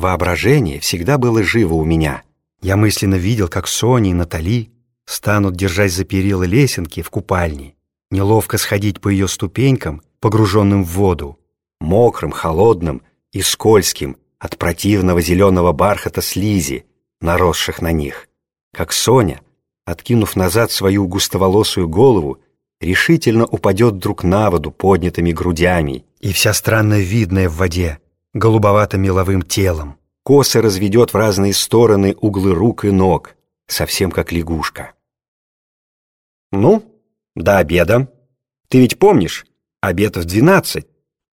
Воображение всегда было живо у меня. Я мысленно видел, как Соня и Натали станут, держась за перила лесенки в купальне, неловко сходить по ее ступенькам, погруженным в воду, мокрым, холодным и скользким от противного зеленого бархата слизи, наросших на них, как Соня, откинув назад свою густоволосую голову, решительно упадет вдруг на воду поднятыми грудями, и вся странно видная в воде, голубовато-меловым телом, косы разведет в разные стороны углы рук и ног, совсем как лягушка. «Ну, до обеда. Ты ведь помнишь, обед в двенадцать?»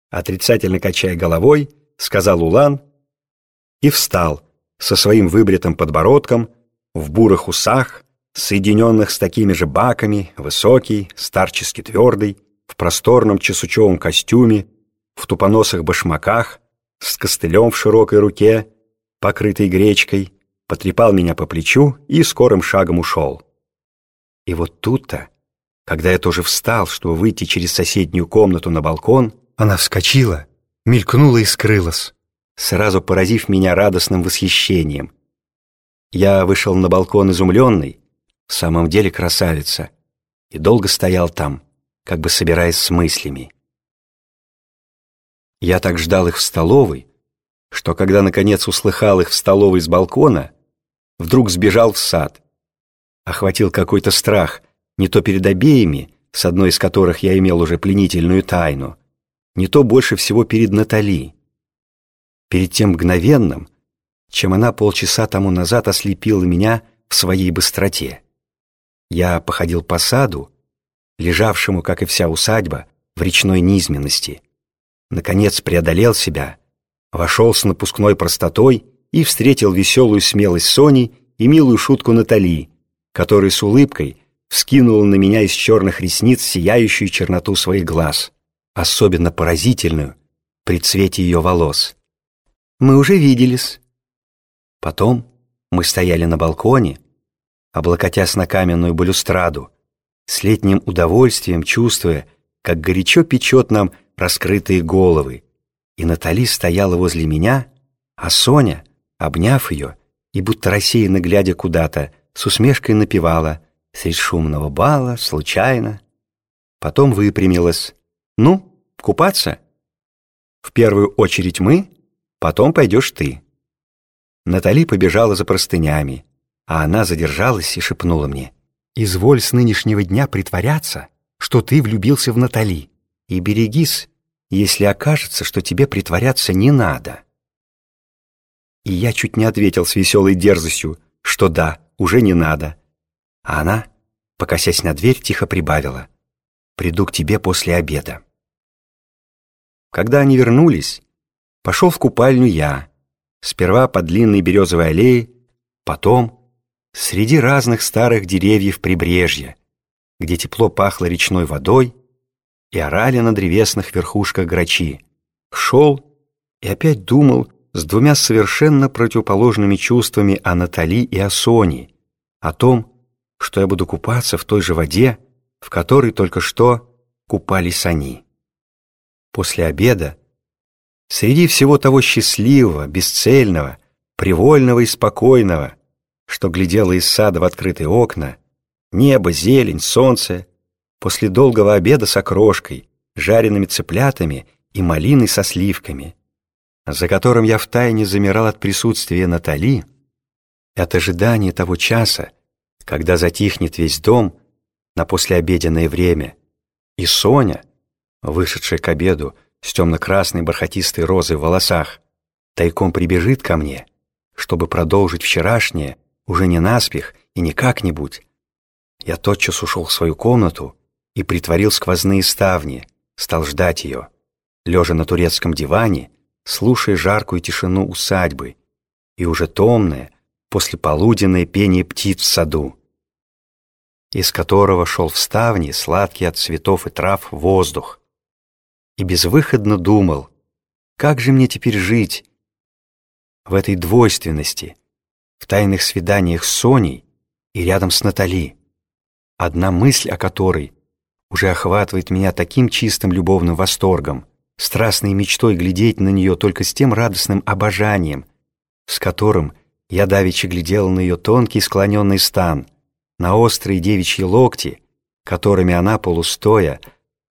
Отрицательно качая головой, сказал Улан и встал со своим выбритым подбородком, в бурых усах, соединенных с такими же баками, высокий, старчески твердый, в просторном чесучевом костюме, в тупоносых башмаках, с костылем в широкой руке, покрытой гречкой, потрепал меня по плечу и скорым шагом ушел. И вот тут-то, когда я тоже встал, чтобы выйти через соседнюю комнату на балкон, она вскочила, мелькнула и скрылась, сразу поразив меня радостным восхищением. Я вышел на балкон изумленный, в самом деле красавица, и долго стоял там, как бы собираясь с мыслями. Я так ждал их в столовой, что когда, наконец, услыхал их в столовой с балкона, вдруг сбежал в сад. Охватил какой-то страх, не то перед обеими, с одной из которых я имел уже пленительную тайну, не то больше всего перед Натали. Перед тем мгновенным, чем она полчаса тому назад ослепила меня в своей быстроте. Я походил по саду, лежавшему, как и вся усадьба, в речной низменности. Наконец преодолел себя, вошел с напускной простотой и встретил веселую смелость Сони и милую шутку Натали, которая с улыбкой вскинула на меня из черных ресниц сияющую черноту своих глаз, особенно поразительную при цвете ее волос. «Мы уже виделись». Потом мы стояли на балконе, облокотясь на каменную балюстраду, с летним удовольствием чувствуя, как горячо печет нам раскрытые головы. И Натали стояла возле меня, а Соня, обняв ее и будто рассеянно глядя куда-то, с усмешкой напевала «Средь шумного бала, случайно». Потом выпрямилась. «Ну, купаться?» «В первую очередь мы, потом пойдешь ты». Натали побежала за простынями, а она задержалась и шепнула мне «Изволь с нынешнего дня притворяться, что ты влюбился в Натали, и берегись, если окажется, что тебе притворяться не надо». И я чуть не ответил с веселой дерзостью, что да, уже не надо. А она, покосясь на дверь, тихо прибавила «Приду к тебе после обеда». Когда они вернулись, пошел в купальню я, сперва по длинной березовой аллее, потом среди разных старых деревьев прибрежья, где тепло пахло речной водой и орали на древесных верхушках грачи. Шел и опять думал с двумя совершенно противоположными чувствами о Натали и о Соне, о том, что я буду купаться в той же воде, в которой только что купались они. После обеда, среди всего того счастливого, бесцельного, привольного и спокойного, что глядело из сада в открытые окна, небо, зелень, солнце, после долгого обеда с окрошкой, жареными цыплятами и малиной со сливками, за которым я втайне замирал от присутствия Натали, от ожидания того часа, когда затихнет весь дом на послеобеденное время, и Соня, вышедшая к обеду с темно-красной бархатистой розой в волосах, тайком прибежит ко мне, чтобы продолжить вчерашнее уже не наспех и не как-нибудь. Я тотчас ушел в свою комнату и притворил сквозные ставни, стал ждать ее, лежа на турецком диване, слушая жаркую тишину усадьбы и уже томное, послеполуденное пение птиц в саду, из которого шел в ставни сладкий от цветов и трав воздух, и безвыходно думал, как же мне теперь жить в этой двойственности, в тайных свиданиях с Соней и рядом с Натали, одна мысль о которой уже охватывает меня таким чистым любовным восторгом, страстной мечтой глядеть на нее только с тем радостным обожанием, с которым я давеча глядел на ее тонкий склоненный стан, на острые девичьи локти, которыми она, полустоя,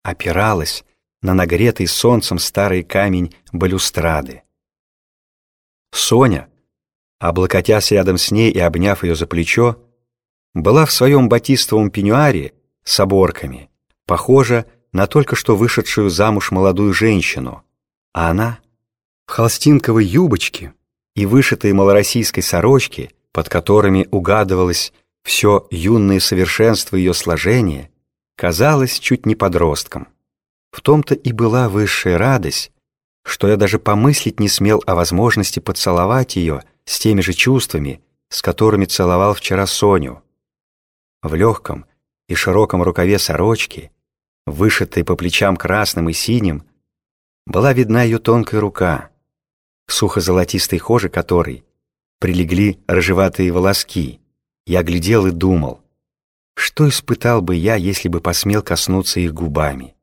опиралась на нагретый солнцем старый камень балюстрады. Соня, облокотясь рядом с ней и обняв ее за плечо, была в своем батистовом пеньюаре с оборками, похожа на только что вышедшую замуж молодую женщину, а она в холстинковой юбочке и вышитой малороссийской сорочке, под которыми угадывалось все юное совершенство ее сложения, казалась чуть не подростком. В том-то и была высшая радость, что я даже помыслить не смел о возможности поцеловать ее с теми же чувствами, с которыми целовал вчера Соню. В легком и широком рукаве сорочки, вышитой по плечам красным и синим, была видна ее тонкая рука, сухо-золотистой коже которой прилегли рыжеватые волоски. Я глядел и думал, что испытал бы я, если бы посмел коснуться их губами.